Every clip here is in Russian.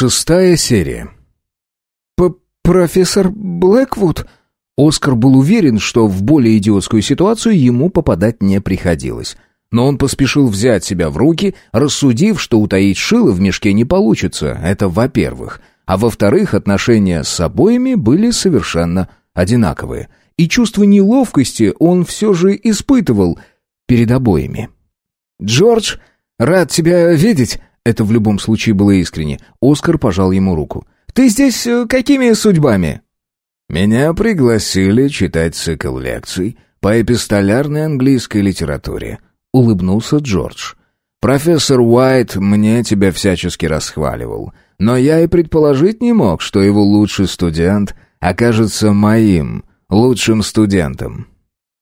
Шестая серия. П «Профессор Блэквуд?» Оскар был уверен, что в более идиотскую ситуацию ему попадать не приходилось. Но он поспешил взять себя в руки, рассудив, что утаить шило в мешке не получится, это во-первых. А во-вторых, отношения с обоими были совершенно одинаковые. И чувство неловкости он все же испытывал перед обоими. «Джордж, рад тебя видеть!» Это в любом случае было искренне. Оскар пожал ему руку. «Ты здесь э, какими судьбами?» «Меня пригласили читать цикл лекций по эпистолярной английской литературе», — улыбнулся Джордж. «Профессор Уайт мне тебя всячески расхваливал, но я и предположить не мог, что его лучший студент окажется моим лучшим студентом».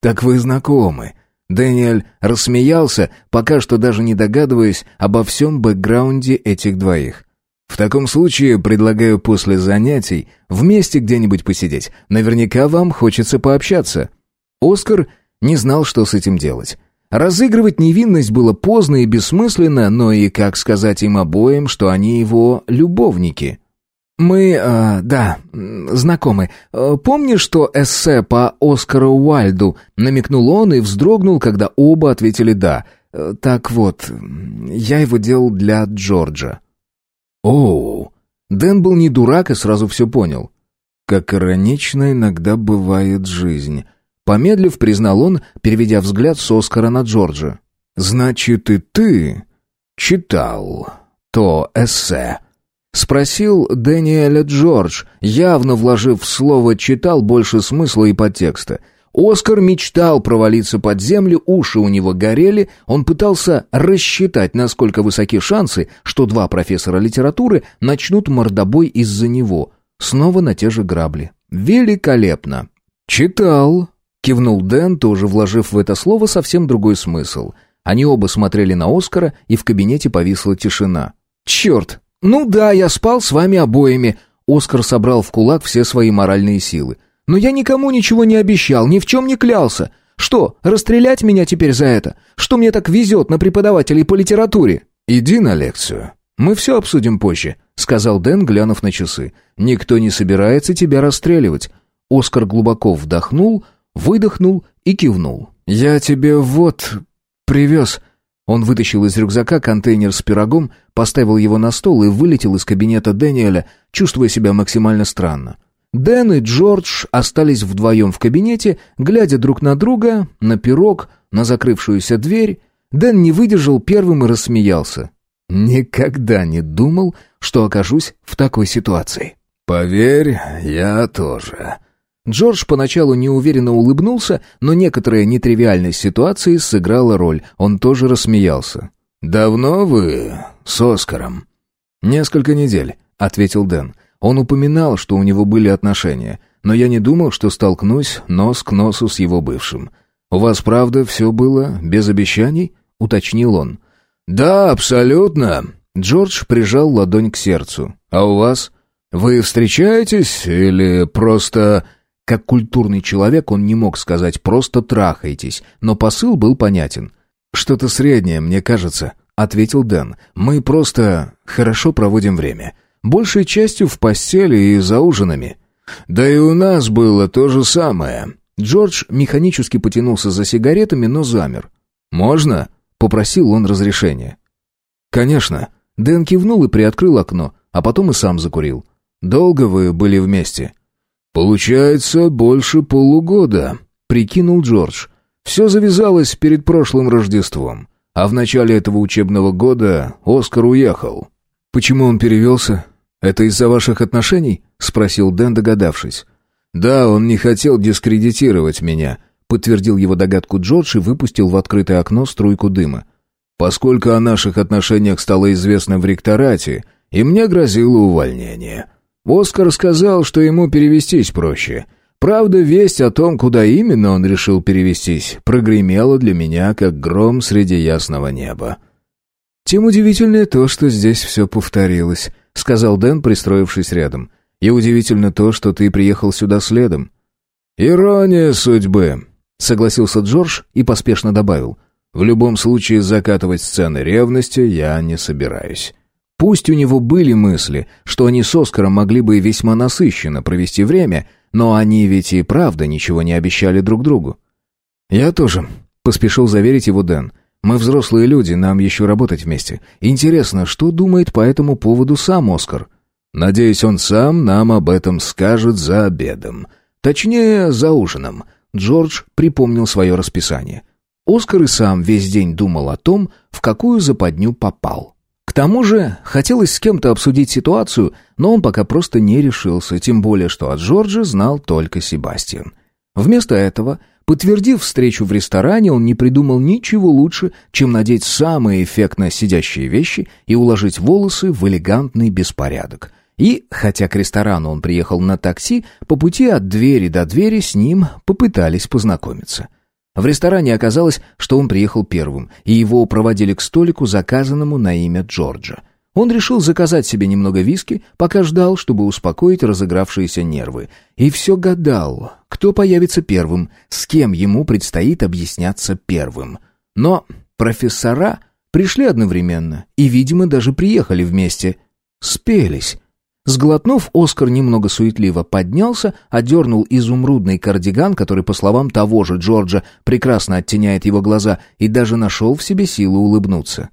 «Так вы знакомы?» Дэниэль рассмеялся, пока что даже не догадываясь обо всем бэкграунде этих двоих. «В таком случае предлагаю после занятий вместе где-нибудь посидеть. Наверняка вам хочется пообщаться». Оскар не знал, что с этим делать. Разыгрывать невинность было поздно и бессмысленно, но и как сказать им обоим, что они его любовники. «Мы, э, да, знакомы. Э, помнишь, что эссе по Оскару Уальду?» Намекнул он и вздрогнул, когда оба ответили «да». Э, «Так вот, я его делал для Джорджа». «Оу!» Дэн был не дурак и сразу все понял. «Как иронично иногда бывает жизнь». Помедлив, признал он, переведя взгляд с Оскара на Джорджа. «Значит, и ты читал то эссе?» Спросил Дэниеля Джордж, явно вложив в слово «читал» больше смысла и подтекста. Оскар мечтал провалиться под землю, уши у него горели, он пытался рассчитать, насколько высоки шансы, что два профессора литературы начнут мордобой из-за него. Снова на те же грабли. Великолепно. «Читал», — кивнул Дэн, тоже вложив в это слово совсем другой смысл. Они оба смотрели на Оскара, и в кабинете повисла тишина. «Черт, «Ну да, я спал с вами обоими». Оскар собрал в кулак все свои моральные силы. «Но я никому ничего не обещал, ни в чем не клялся. Что, расстрелять меня теперь за это? Что мне так везет на преподавателей по литературе?» «Иди на лекцию. Мы все обсудим позже», — сказал Дэн, глянув на часы. «Никто не собирается тебя расстреливать». Оскар глубоко вдохнул, выдохнул и кивнул. «Я тебе вот привез...» Он вытащил из рюкзака контейнер с пирогом, поставил его на стол и вылетел из кабинета Дэниеля, чувствуя себя максимально странно. Дэн и Джордж остались вдвоем в кабинете, глядя друг на друга, на пирог, на закрывшуюся дверь. Дэн не выдержал первым и рассмеялся. «Никогда не думал, что окажусь в такой ситуации». «Поверь, я тоже», Джордж поначалу неуверенно улыбнулся, но некоторая нетривиальность ситуации сыграла роль. Он тоже рассмеялся. «Давно вы с Оскаром?» «Несколько недель», — ответил Дэн. Он упоминал, что у него были отношения, но я не думал, что столкнусь нос к носу с его бывшим. «У вас, правда, все было без обещаний?» — уточнил он. «Да, абсолютно». Джордж прижал ладонь к сердцу. «А у вас? Вы встречаетесь или просто...» Как культурный человек он не мог сказать «просто трахайтесь», но посыл был понятен. «Что-то среднее, мне кажется», — ответил Дэн. «Мы просто хорошо проводим время. Большей частью в постели и за ужинами». «Да и у нас было то же самое». Джордж механически потянулся за сигаретами, но замер. «Можно?» — попросил он разрешения. «Конечно». Дэн кивнул и приоткрыл окно, а потом и сам закурил. «Долго вы были вместе?» «Получается, больше полугода», — прикинул Джордж. «Все завязалось перед прошлым Рождеством, а в начале этого учебного года Оскар уехал». «Почему он перевелся? Это из-за ваших отношений?» — спросил Дэн, догадавшись. «Да, он не хотел дискредитировать меня», — подтвердил его догадку Джордж и выпустил в открытое окно струйку дыма. «Поскольку о наших отношениях стало известно в ректорате, и мне грозило увольнение». Оскар сказал, что ему перевестись проще. Правда, весть о том, куда именно он решил перевестись, прогремела для меня, как гром среди ясного неба. «Тем удивительнее то, что здесь все повторилось», — сказал Дэн, пристроившись рядом. «И удивительно то, что ты приехал сюда следом». «Ирония судьбы», — согласился Джордж и поспешно добавил. «В любом случае закатывать сцены ревности я не собираюсь». Пусть у него были мысли, что они с Оскаром могли бы весьма насыщенно провести время, но они ведь и правда ничего не обещали друг другу. «Я тоже», — поспешил заверить его Дэн. «Мы взрослые люди, нам еще работать вместе. Интересно, что думает по этому поводу сам Оскар?» «Надеюсь, он сам нам об этом скажет за обедом. Точнее, за ужином». Джордж припомнил свое расписание. Оскар и сам весь день думал о том, в какую западню попал. Тому же, хотелось с кем-то обсудить ситуацию, но он пока просто не решился, тем более, что от Джорджа знал только Себастьян. Вместо этого, подтвердив встречу в ресторане, он не придумал ничего лучше, чем надеть самые эффектно сидящие вещи и уложить волосы в элегантный беспорядок. И, хотя к ресторану он приехал на такси, по пути от двери до двери с ним попытались познакомиться. В ресторане оказалось, что он приехал первым, и его проводили к столику, заказанному на имя Джорджа. Он решил заказать себе немного виски, пока ждал, чтобы успокоить разыгравшиеся нервы. И все гадал, кто появится первым, с кем ему предстоит объясняться первым. Но профессора пришли одновременно и, видимо, даже приехали вместе. Спелись. Сглотнув, Оскар немного суетливо поднялся, одернул изумрудный кардиган, который, по словам того же Джорджа, прекрасно оттеняет его глаза, и даже нашел в себе силу улыбнуться.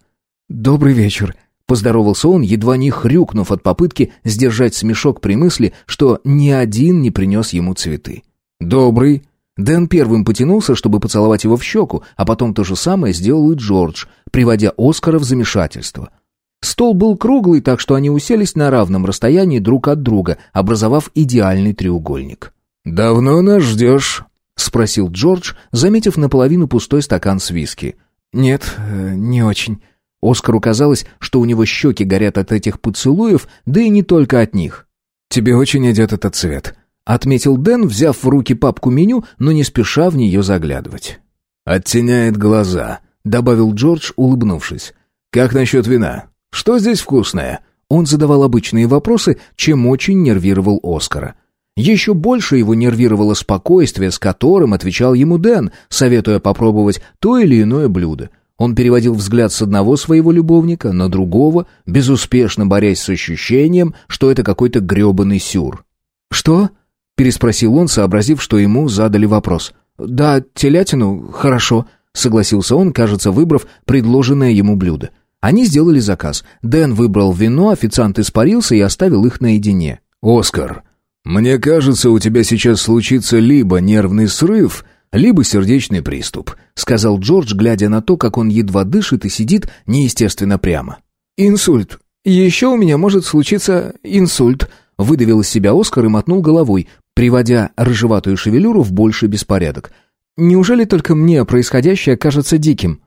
«Добрый вечер», — поздоровался он, едва не хрюкнув от попытки сдержать смешок при мысли, что ни один не принес ему цветы. «Добрый». Дэн первым потянулся, чтобы поцеловать его в щеку, а потом то же самое сделал и Джордж, приводя Оскара в замешательство — Стол был круглый, так что они уселись на равном расстоянии друг от друга, образовав идеальный треугольник. «Давно нас ждешь?» — спросил Джордж, заметив наполовину пустой стакан с виски. «Нет, э, не очень». Оскару казалось, что у него щеки горят от этих поцелуев, да и не только от них. «Тебе очень идет этот цвет», — отметил Дэн, взяв в руки папку меню, но не спеша в нее заглядывать. «Оттеняет глаза», — добавил Джордж, улыбнувшись. «Как насчет вина? Что здесь вкусное?» Он задавал обычные вопросы, чем очень нервировал Оскара. Еще больше его нервировало спокойствие, с которым отвечал ему Дэн, советуя попробовать то или иное блюдо. Он переводил взгляд с одного своего любовника на другого, безуспешно борясь с ощущением, что это какой-то грёбаный сюр. «Что?» — переспросил он, сообразив, что ему задали вопрос. «Да, телятину, хорошо», — согласился он, кажется, выбрав предложенное ему блюдо. Они сделали заказ. Дэн выбрал вино, официант испарился и оставил их наедине. «Оскар, мне кажется, у тебя сейчас случится либо нервный срыв, либо сердечный приступ», сказал Джордж, глядя на то, как он едва дышит и сидит неестественно прямо. «Инсульт. Еще у меня может случиться инсульт», выдавил из себя Оскар и мотнул головой, приводя рыжеватую шевелюру в больший беспорядок. «Неужели только мне происходящее кажется диким?»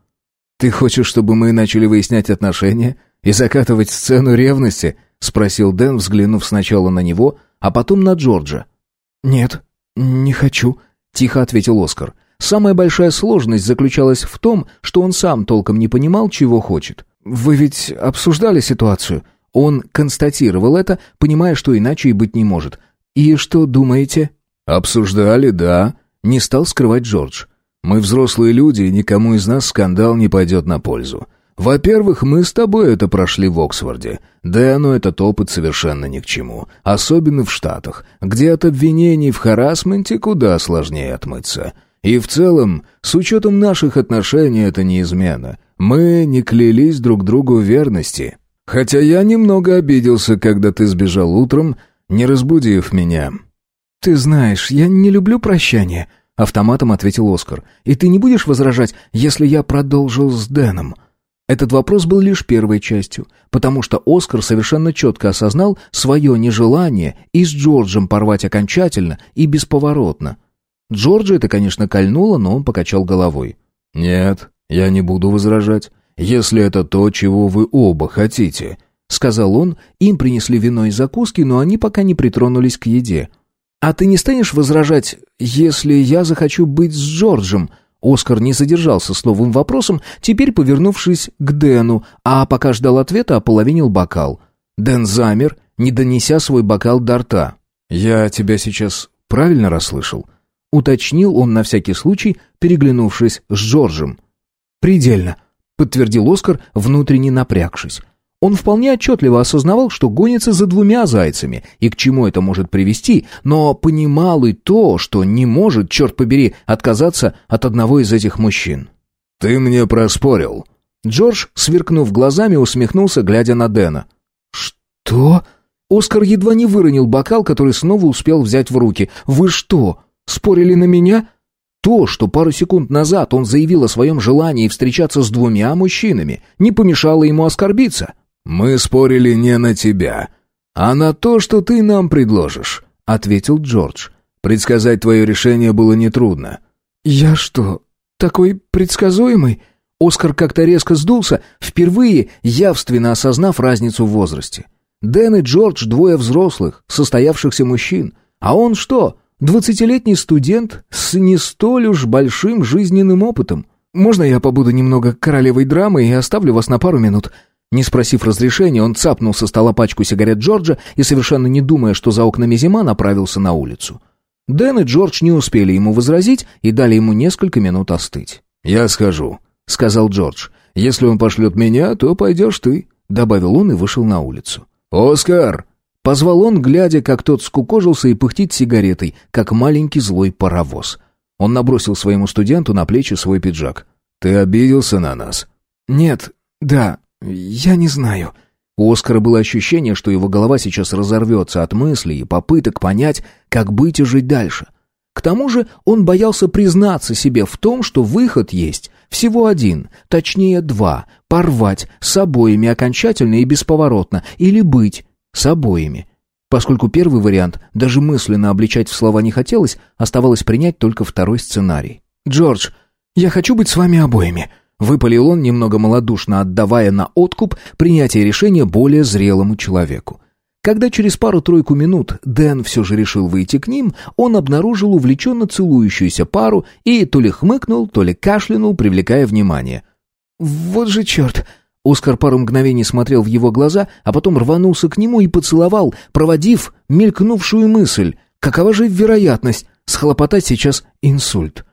«Ты хочешь, чтобы мы начали выяснять отношения и закатывать сцену ревности?» — спросил Дэн, взглянув сначала на него, а потом на Джорджа. «Нет, не хочу», — тихо ответил Оскар. Самая большая сложность заключалась в том, что он сам толком не понимал, чего хочет. «Вы ведь обсуждали ситуацию?» Он констатировал это, понимая, что иначе и быть не может. «И что думаете?» «Обсуждали, да», — не стал скрывать Джордж. Мы взрослые люди, и никому из нас скандал не пойдет на пользу. Во-первых, мы с тобой это прошли в Оксфорде. Да и этот опыт совершенно ни к чему. Особенно в Штатах, где от обвинений в харасменте куда сложнее отмыться. И в целом, с учетом наших отношений, это не измена. Мы не клялись друг другу в верности. Хотя я немного обиделся, когда ты сбежал утром, не разбудив меня. «Ты знаешь, я не люблю прощания», Автоматом ответил Оскар. «И ты не будешь возражать, если я продолжил с Дэном?» Этот вопрос был лишь первой частью, потому что Оскар совершенно четко осознал свое нежелание и с Джорджем порвать окончательно и бесповоротно. Джорджа это, конечно, кольнуло, но он покачал головой. «Нет, я не буду возражать, если это то, чего вы оба хотите», — сказал он. Им принесли вино и закуски, но они пока не притронулись к еде. «А ты не станешь возражать, если я захочу быть с Джорджем?» Оскар не задержался с новым вопросом, теперь повернувшись к Дэну, а пока ждал ответа, ополовинил бокал. Дэн замер, не донеся свой бокал до рта. «Я тебя сейчас правильно расслышал?» Уточнил он на всякий случай, переглянувшись с Джорджем. «Предельно», — подтвердил Оскар, внутренне напрягшись. Он вполне отчетливо осознавал, что гонится за двумя зайцами, и к чему это может привести, но понимал и то, что не может, черт побери, отказаться от одного из этих мужчин. «Ты мне проспорил». Джордж, сверкнув глазами, усмехнулся, глядя на Дэна. «Что?» Оскар едва не выронил бокал, который снова успел взять в руки. «Вы что, спорили на меня?» То, что пару секунд назад он заявил о своем желании встречаться с двумя мужчинами, не помешало ему оскорбиться. «Мы спорили не на тебя, а на то, что ты нам предложишь», — ответил Джордж. «Предсказать твое решение было нетрудно». «Я что, такой предсказуемый?» Оскар как-то резко сдулся, впервые явственно осознав разницу в возрасте. Дэн и Джордж — двое взрослых, состоявшихся мужчин. А он что? Двадцатилетний студент с не столь уж большим жизненным опытом. «Можно я побуду немного королевой драмы и оставлю вас на пару минут?» Не спросив разрешения, он цапнул со стола пачку сигарет Джорджа и, совершенно не думая, что за окнами зима, направился на улицу. Дэн и Джордж не успели ему возразить и дали ему несколько минут остыть. «Я схожу», — сказал Джордж. «Если он пошлет меня, то пойдешь ты», — добавил он и вышел на улицу. «Оскар!» Позвал он, глядя, как тот скукожился и пыхтит сигаретой, как маленький злой паровоз. Он набросил своему студенту на плечи свой пиджак. «Ты обиделся на нас?» «Нет, да, я не знаю». У Оскара было ощущение, что его голова сейчас разорвется от мыслей и попыток понять, как быть и жить дальше. К тому же он боялся признаться себе в том, что выход есть всего один, точнее два, порвать с обоими окончательно и бесповоротно, или быть с обоими. Поскольку первый вариант даже мысленно обличать в слова не хотелось, оставалось принять только второй сценарий. «Джордж, я хочу быть с вами обоими», — выпалил он, немного малодушно отдавая на откуп принятие решения более зрелому человеку. Когда через пару-тройку минут Дэн все же решил выйти к ним, он обнаружил увлеченно целующуюся пару и то ли хмыкнул, то ли кашлянул, привлекая внимание. «Вот же черт!» Оскар пару мгновений смотрел в его глаза, а потом рванулся к нему и поцеловал, проводив мелькнувшую мысль. Какова же вероятность схлопотать сейчас инсульт?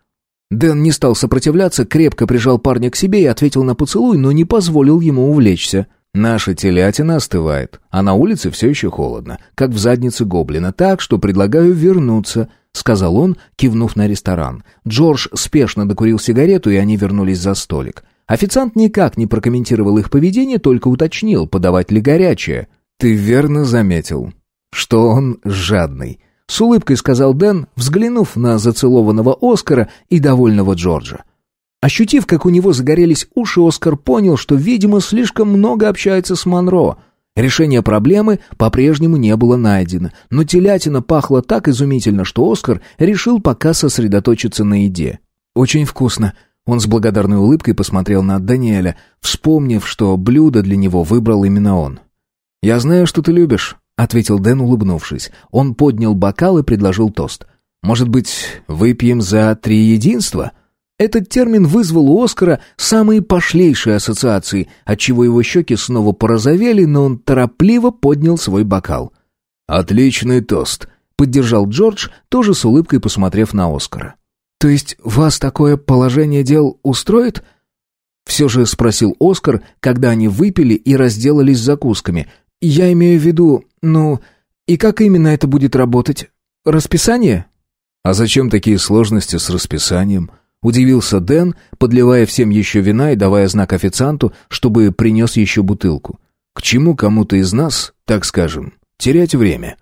Дэн не стал сопротивляться, крепко прижал парня к себе и ответил на поцелуй, но не позволил ему увлечься. «Наша телятина остывает, а на улице все еще холодно, как в заднице гоблина, так что предлагаю вернуться», — сказал он, кивнув на ресторан. Джордж спешно докурил сигарету, и они вернулись за столик. Официант никак не прокомментировал их поведение, только уточнил, подавать ли горячее. «Ты верно заметил, что он жадный», — с улыбкой сказал Дэн, взглянув на зацелованного Оскара и довольного Джорджа. Ощутив, как у него загорелись уши, Оскар понял, что, видимо, слишком много общается с Монро. Решение проблемы по-прежнему не было найдено, но телятина пахла так изумительно, что Оскар решил пока сосредоточиться на еде. «Очень вкусно», он с благодарной улыбкой посмотрел на Даниэля, вспомнив, что блюдо для него выбрал именно он. «Я знаю, что ты любишь», — ответил Дэн, улыбнувшись. Он поднял бокал и предложил тост. «Может быть, выпьем за три единства?» Этот термин вызвал у Оскара самые пошлейшие ассоциации, отчего его щеки снова порозовели, но он торопливо поднял свой бокал. «Отличный тост», — поддержал Джордж, тоже с улыбкой посмотрев на Оскара. «То есть вас такое положение дел устроит?» Все же спросил Оскар, когда они выпили и разделались закусками. «Я имею в виду, ну, и как именно это будет работать? Расписание?» «А зачем такие сложности с расписанием?» Удивился Дэн, подливая всем еще вина и давая знак официанту, чтобы принес еще бутылку. «К чему кому-то из нас, так скажем, терять время?»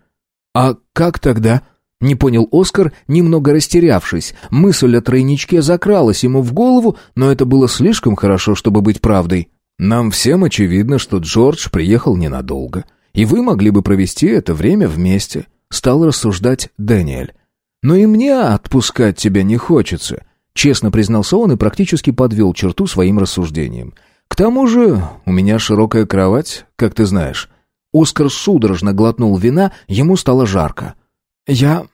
«А как тогда?» Не понял Оскар, немного растерявшись. Мысль о тройничке закралась ему в голову, но это было слишком хорошо, чтобы быть правдой. «Нам всем очевидно, что Джордж приехал ненадолго, и вы могли бы провести это время вместе», — стал рассуждать Дэниэль. «Но и мне отпускать тебя не хочется», — честно признался он и практически подвел черту своим рассуждением. «К тому же у меня широкая кровать, как ты знаешь». Оскар судорожно глотнул вина, ему стало жарко. «Я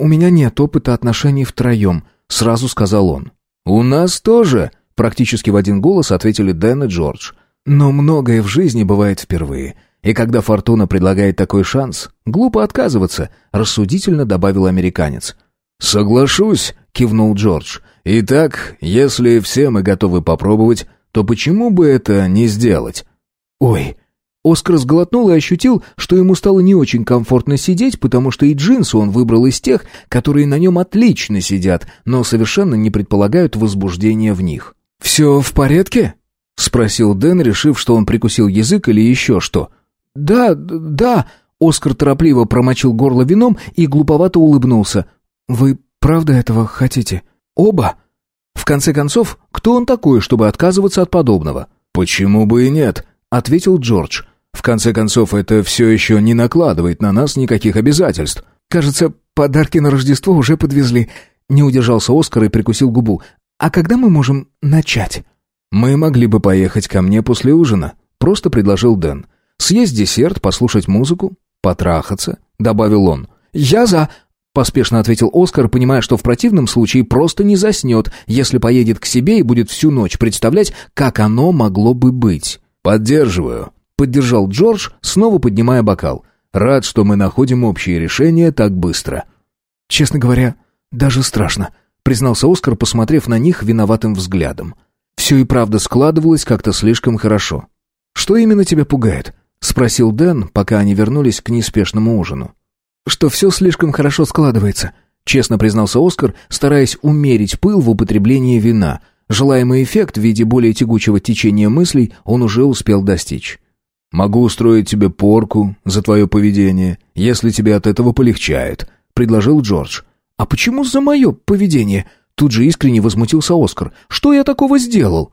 «У меня нет опыта отношений втроем», — сразу сказал он. «У нас тоже», — практически в один голос ответили Дэн и Джордж. «Но многое в жизни бывает впервые. И когда фортуна предлагает такой шанс, глупо отказываться», — рассудительно добавил американец. «Соглашусь», — кивнул Джордж. «Итак, если все мы готовы попробовать, то почему бы это не сделать?» «Ой», Оскар сглотнул и ощутил, что ему стало не очень комфортно сидеть, потому что и джинсы он выбрал из тех, которые на нем отлично сидят, но совершенно не предполагают возбуждения в них. «Все в порядке?» — спросил Дэн, решив, что он прикусил язык или еще что. «Да, да», — Оскар торопливо промочил горло вином и глуповато улыбнулся. «Вы правда этого хотите? Оба?» В конце концов, кто он такой, чтобы отказываться от подобного? «Почему бы и нет?» — ответил Джордж. В конце концов, это все еще не накладывает на нас никаких обязательств. Кажется, подарки на Рождество уже подвезли. Не удержался Оскар и прикусил губу. А когда мы можем начать? Мы могли бы поехать ко мне после ужина, просто предложил Дэн. Съесть десерт, послушать музыку, потрахаться, добавил он. Я за, Поспешно ответил Оскар, понимая, что в противном случае просто не заснет, если поедет к себе и будет всю ночь представлять, как оно могло бы быть. «Поддерживаю», Поддержал Джордж, снова поднимая бокал. «Рад, что мы находим общее решение так быстро». «Честно говоря, даже страшно», — признался Оскар, посмотрев на них виноватым взглядом. «Все и правда складывалось как-то слишком хорошо». «Что именно тебя пугает?» — спросил Дэн, пока они вернулись к неспешному ужину. «Что все слишком хорошо складывается», — честно признался Оскар, стараясь умерить пыл в употреблении вина. Желаемый эффект в виде более тягучего течения мыслей он уже успел достичь. «Могу устроить тебе порку за твое поведение, если тебе от этого полегчает», — предложил Джордж. «А почему за мое поведение?» Тут же искренне возмутился Оскар. «Что я такого сделал?»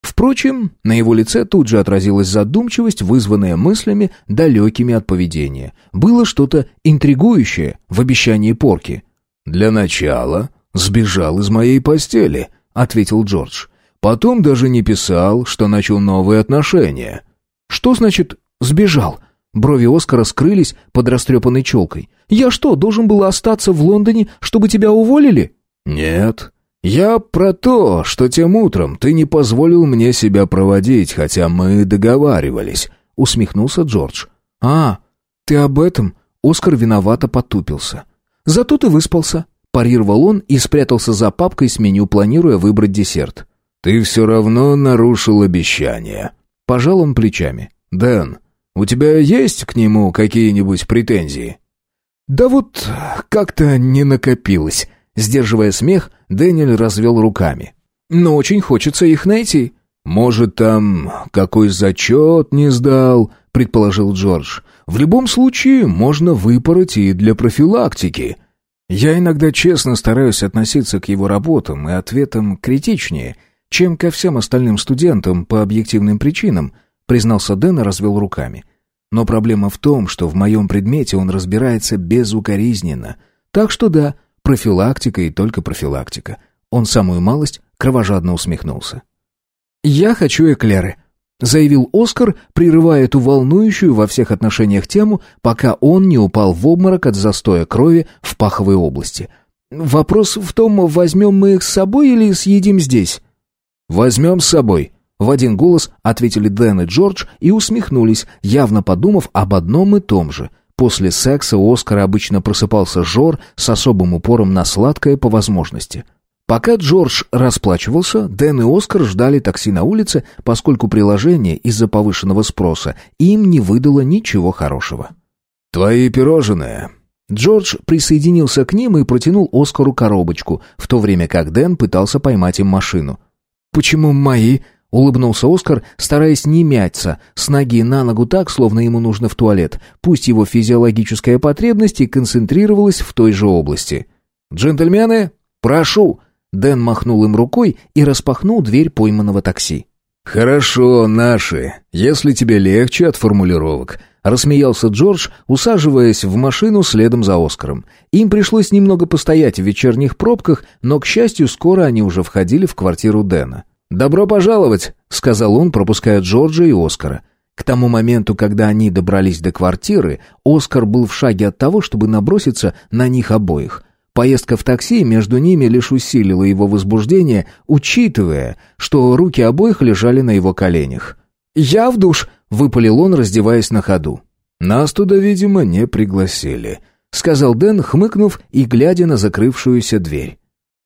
Впрочем, на его лице тут же отразилась задумчивость, вызванная мыслями, далекими от поведения. Было что-то интригующее в обещании порки. «Для начала сбежал из моей постели», — ответил Джордж. «Потом даже не писал, что начал новые отношения». «Что значит «сбежал»?» Брови Оскара скрылись под растрепанной челкой. «Я что, должен был остаться в Лондоне, чтобы тебя уволили?» «Нет. Я про то, что тем утром ты не позволил мне себя проводить, хотя мы договаривались», — усмехнулся Джордж. «А, ты об этом?» Оскар виновато потупился. «Зато ты выспался», — парировал он и спрятался за папкой с меню, планируя выбрать десерт. «Ты все равно нарушил обещание», Пожал он плечами. «Дэн, у тебя есть к нему какие-нибудь претензии?» «Да вот как-то не накопилось». Сдерживая смех, Дэниэль развел руками. «Но очень хочется их найти». «Может, там какой зачет не сдал?» — предположил Джордж. «В любом случае, можно выпороть и для профилактики». Я иногда честно стараюсь относиться к его работам и ответам критичнее — чем ко всем остальным студентам по объективным причинам, признался Дэн и развел руками. Но проблема в том, что в моем предмете он разбирается безукоризненно. Так что да, профилактика и только профилактика. Он самую малость кровожадно усмехнулся. «Я хочу эклеры», — заявил Оскар, прерывая эту волнующую во всех отношениях тему, пока он не упал в обморок от застоя крови в паховой области. «Вопрос в том, возьмем мы их с собой или съедим здесь?» «Возьмем с собой», — в один голос ответили Дэн и Джордж и усмехнулись, явно подумав об одном и том же. После секса у Оскара обычно просыпался Жор с особым упором на сладкое по возможности. Пока Джордж расплачивался, Дэн и Оскар ждали такси на улице, поскольку приложение из-за повышенного спроса им не выдало ничего хорошего. «Твои пирожные», Джордж присоединился к ним и протянул Оскару коробочку, в то время как Дэн пытался поймать им машину. «Почему мои?» — улыбнулся Оскар, стараясь не мяться, с ноги на ногу так, словно ему нужно в туалет, пусть его физиологическая потребность и концентрировалась в той же области. «Джентльмены, прошу!» Дэн махнул им рукой и распахнул дверь пойманного такси. «Хорошо, наши, если тебе легче от формулировок», — рассмеялся Джордж, усаживаясь в машину следом за Оскаром. Им пришлось немного постоять в вечерних пробках, но, к счастью, скоро они уже входили в квартиру Дэна. «Добро пожаловать», — сказал он, пропуская Джорджа и Оскара. К тому моменту, когда они добрались до квартиры, Оскар был в шаге от того, чтобы наброситься на них обоих. Поездка в такси между ними лишь усилила его возбуждение, учитывая, что руки обоих лежали на его коленях. «Я в душ», — выпалил он, раздеваясь на ходу. «Нас туда, видимо, не пригласили», — сказал Дэн, хмыкнув и глядя на закрывшуюся дверь.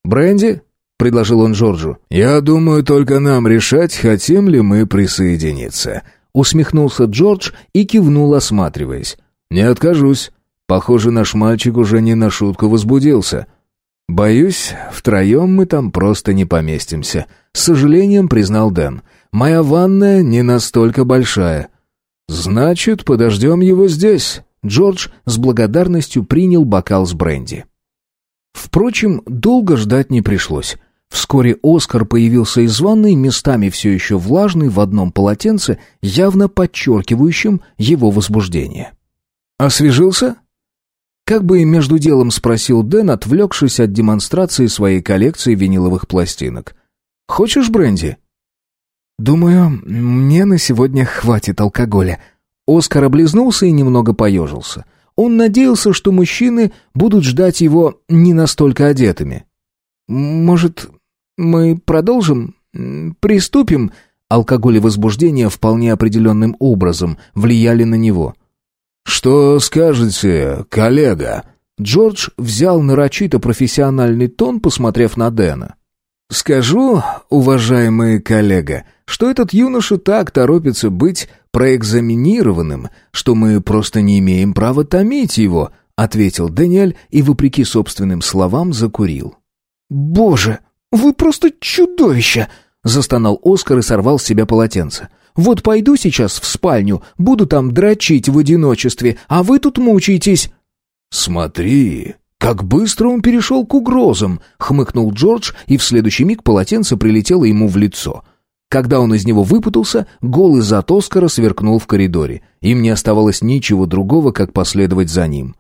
«Бренди?» — предложил он Джорджу. «Я думаю, только нам решать, хотим ли мы присоединиться». — усмехнулся Джордж и кивнул, осматриваясь. «Не откажусь. Похоже, наш мальчик уже не на шутку возбудился». «Боюсь, втроем мы там просто не поместимся», — с сожалением признал Дэн. «Моя ванная не настолько большая». «Значит, подождем его здесь». Джордж с благодарностью принял бокал с бренди. Впрочем, долго ждать не пришлось. Вскоре Оскар появился из ванной, местами все еще влажный, в одном полотенце, явно подчеркивающим его возбуждение. «Освежился?» Как бы между делом спросил Дэн, отвлекшись от демонстрации своей коллекции виниловых пластинок. «Хочешь бренди?» «Думаю, мне на сегодня хватит алкоголя». Оскар облизнулся и немного поежился. Он надеялся, что мужчины будут ждать его не настолько одетыми. «Может, мы продолжим? Приступим?» Алкоголь и возбуждение вполне определенным образом влияли на него. «Что скажете, коллега?» Джордж взял нарочито профессиональный тон, посмотрев на Дэна. «Скажу, уважаемый коллега, что этот юноша так торопится быть проэкзаминированным, что мы просто не имеем права томить его», ответил Даниэль и, вопреки собственным словам, закурил. «Боже, вы просто чудовище!» застонал Оскар и сорвал с себя полотенце. «Вот пойду сейчас в спальню, буду там дрочить в одиночестве, а вы тут мучаетесь». «Смотри, как быстро он перешел к угрозам!» — хмыкнул Джордж, и в следующий миг полотенце прилетело ему в лицо. Когда он из него выпутался, голый зад Оскара сверкнул в коридоре. Им не оставалось ничего другого, как последовать за ним.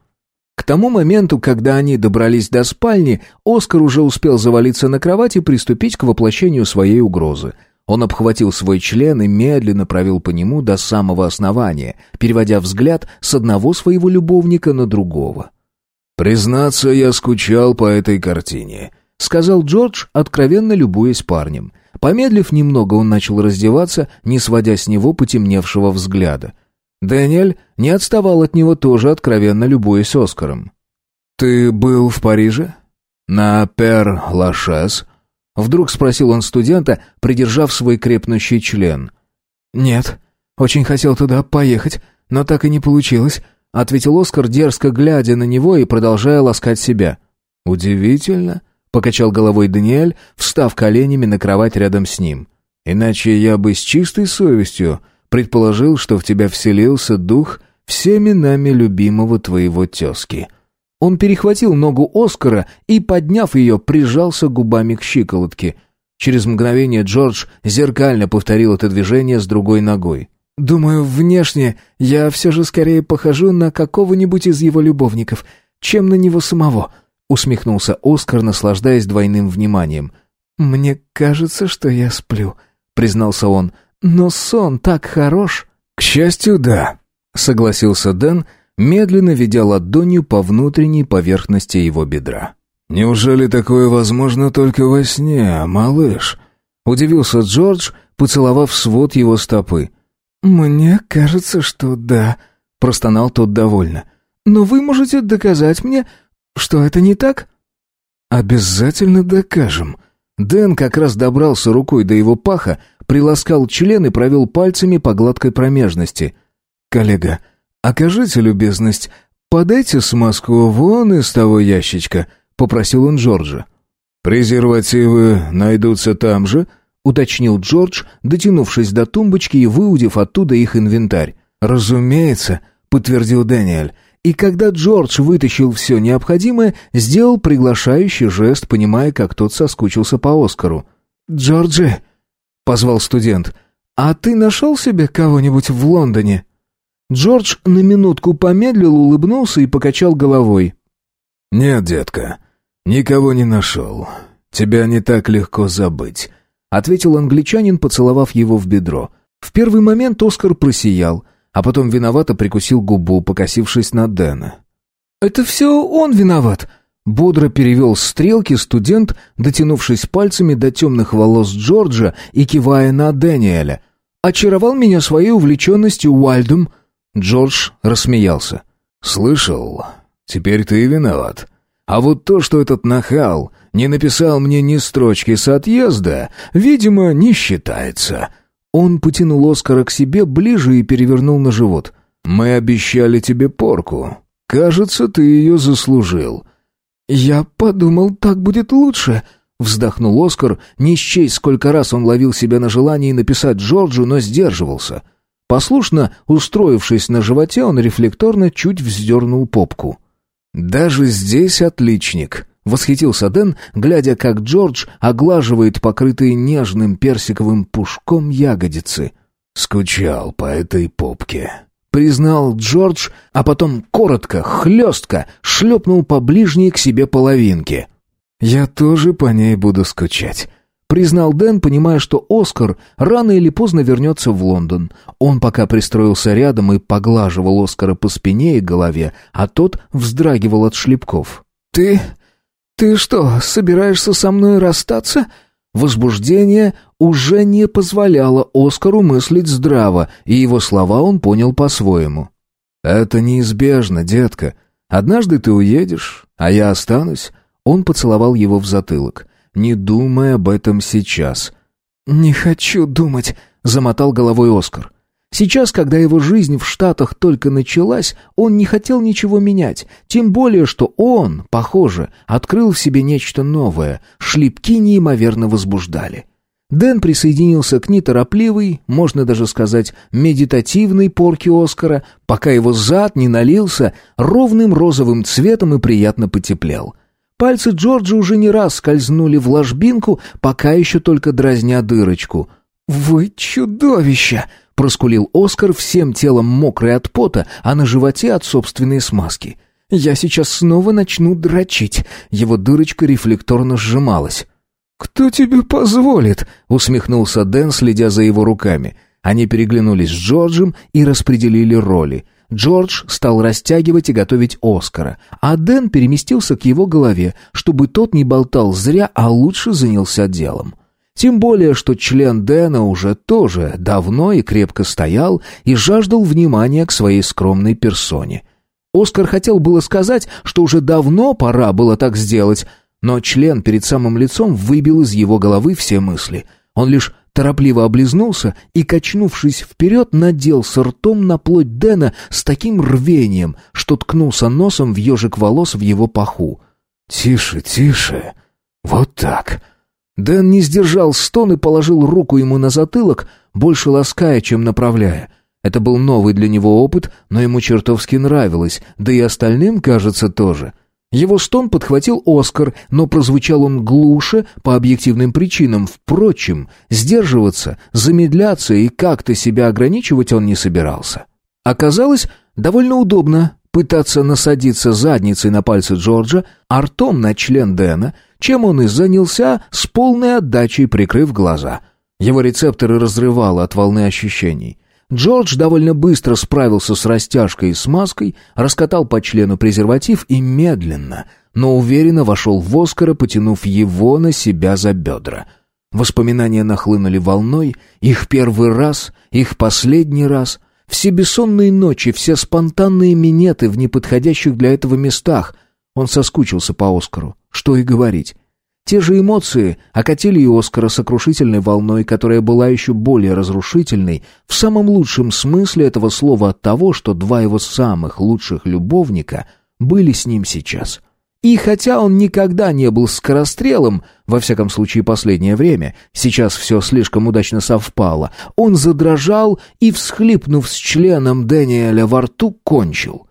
К тому моменту, когда они добрались до спальни, Оскар уже успел завалиться на кровать и приступить к воплощению своей угрозы. Он обхватил свой член и медленно провел по нему до самого основания, переводя взгляд с одного своего любовника на другого. «Признаться, я скучал по этой картине», — сказал Джордж, откровенно любуясь парнем. Помедлив немного, он начал раздеваться, не сводя с него потемневшего взгляда — Дэниэль не отставал от него тоже, откровенно любуясь Оскаром. «Ты был в Париже? На Пер-Лашес?» Вдруг спросил он студента, придержав свой крепнущий член. «Нет, очень хотел туда поехать, но так и не получилось», ответил Оскар, дерзко глядя на него и продолжая ласкать себя. «Удивительно», — покачал головой Даниэль, встав коленями на кровать рядом с ним. «Иначе я бы с чистой совестью Предположил, что в тебя вселился дух всеми нами любимого твоего тезки». Он перехватил ногу Оскара и, подняв ее, прижался губами к щиколотке. Через мгновение Джордж зеркально повторил это движение с другой ногой. «Думаю, внешне я все же скорее похожу на какого-нибудь из его любовников, чем на него самого», — усмехнулся Оскар, наслаждаясь двойным вниманием. «Мне кажется, что я сплю», — признался он, — но сон так хорош». «К счастью, да», — согласился Дэн, медленно ведя ладонью по внутренней поверхности его бедра. «Неужели такое возможно только во сне, малыш?» — удивился Джордж, поцеловав свод его стопы. «Мне кажется, что да», — простонал тот довольно. «Но вы можете доказать мне, что это не так?» «Обязательно докажем». Дэн как раз добрался рукой до его паха, приласкал член и провел пальцами по гладкой промежности. «Коллега, окажите любезность, подайте смазку вон из того ящичка», — попросил он Джорджа. «Презервативы найдутся там же?» — уточнил Джордж, дотянувшись до тумбочки и выудив оттуда их инвентарь. «Разумеется», — подтвердил Дэниэль. И когда Джордж вытащил все необходимое, сделал приглашающий жест, понимая, как тот соскучился по Оскару. «Джорджи!» Позвал студент. «А ты нашел себе кого-нибудь в Лондоне?» Джордж на минутку помедлил, улыбнулся и покачал головой. «Нет, детка, никого не нашел. Тебя не так легко забыть», — ответил англичанин, поцеловав его в бедро. В первый момент Оскар просиял, а потом виновато прикусил губу, покосившись на Дэна. «Это все он виноват», Бодро перевел стрелки студент, дотянувшись пальцами до темных волос Джорджа и кивая на Дэниеля. «Очаровал меня своей увлеченностью Уальдом». Джордж рассмеялся. «Слышал? Теперь ты виноват. А вот то, что этот нахал не написал мне ни строчки с отъезда, видимо, не считается». Он потянул Оскара к себе ближе и перевернул на живот. «Мы обещали тебе порку. Кажется, ты ее заслужил». «Я подумал, так будет лучше», — вздохнул Оскар, не счесть, сколько раз он ловил себя на желании написать Джорджу, но сдерживался. Послушно, устроившись на животе, он рефлекторно чуть вздернул попку. «Даже здесь отличник», — восхитился Дэн, глядя, как Джордж оглаживает покрытые нежным персиковым пушком ягодицы. «Скучал по этой попке», — признал Джордж, а потом коротко, хлестко шлепнул по ближней к себе половинке. «Я тоже по ней буду скучать», признал Дэн, понимая, что Оскар рано или поздно вернется в Лондон. Он пока пристроился рядом и поглаживал Оскара по спине и голове, а тот вздрагивал от шлепков. «Ты... ты что, собираешься со мной расстаться?» Возбуждение уже не позволяло Оскару мыслить здраво, и его слова он понял по-своему. «Это неизбежно, детка. Однажды ты уедешь, а я останусь». Он поцеловал его в затылок. Не думай об этом сейчас». «Не хочу думать», — замотал головой Оскар. Сейчас, когда его жизнь в Штатах только началась, он не хотел ничего менять, тем более, что он, похоже, открыл в себе нечто новое, шлепки неимоверно возбуждали. Дэн присоединился к неторопливой, можно даже сказать, медитативной порке Оскара, пока его зад не налился ровным розовым цветом и приятно потеплел — Пальцы Джорджа уже не раз скользнули в ложбинку, пока еще только дразня дырочку. «Вы чудовище!» — проскулил Оскар всем телом мокрый от пота, а на животе от собственной смазки. «Я сейчас снова начну дрочить». Его дырочка рефлекторно сжималась. «Кто тебе позволит?» — усмехнулся Дэн, следя за его руками. Они переглянулись с Джорджем и распределили роли — Джордж стал растягивать и готовить Оскара, а Дэн переместился к его голове, чтобы тот не болтал зря, а лучше занялся делом. Тем более, что член Дэна уже тоже давно и крепко стоял и жаждал внимания к своей скромной персоне. Оскар хотел было сказать, что уже давно пора было так сделать, но член перед самым лицом выбил из его головы все мысли. Он лишь торопливо облизнулся и, качнувшись вперед, наделся ртом на плоть Дэна с таким рвением, что ткнулся носом в ежик волос в его паху. «Тише, тише. Вот так». Дэн не сдержал стон и положил руку ему на затылок, больше лаская, чем направляя. Это был новый для него опыт, но ему чертовски нравилось, да и остальным, кажется, тоже — его стон подхватил Оскар, но прозвучал он глуше по объективным причинам. Впрочем, сдерживаться, замедляться и как-то себя ограничивать он не собирался. Оказалось, довольно удобно пытаться насадиться задницей на пальцы Джорджа, а ртом на член Дэна, чем он и занялся с полной отдачей, прикрыв глаза. Его рецепторы разрывало от волны ощущений. Джордж довольно быстро справился с растяжкой и смазкой, раскатал по члену презерватив и медленно, но уверенно вошел в Оскара, потянув его на себя за бедра. Воспоминания нахлынули волной, их первый раз, их последний раз, все бессонные ночи, все спонтанные минеты в неподходящих для этого местах. Он соскучился по Оскару, что и говорить. Те же эмоции окатили и Оскара сокрушительной волной, которая была еще более разрушительной в самом лучшем смысле этого слова от того, что два его самых лучших любовника были с ним сейчас. И хотя он никогда не был скорострелом, во всяком случае последнее время, сейчас все слишком удачно совпало, он задрожал и, всхлипнув с членом Дэниеля во рту, кончил.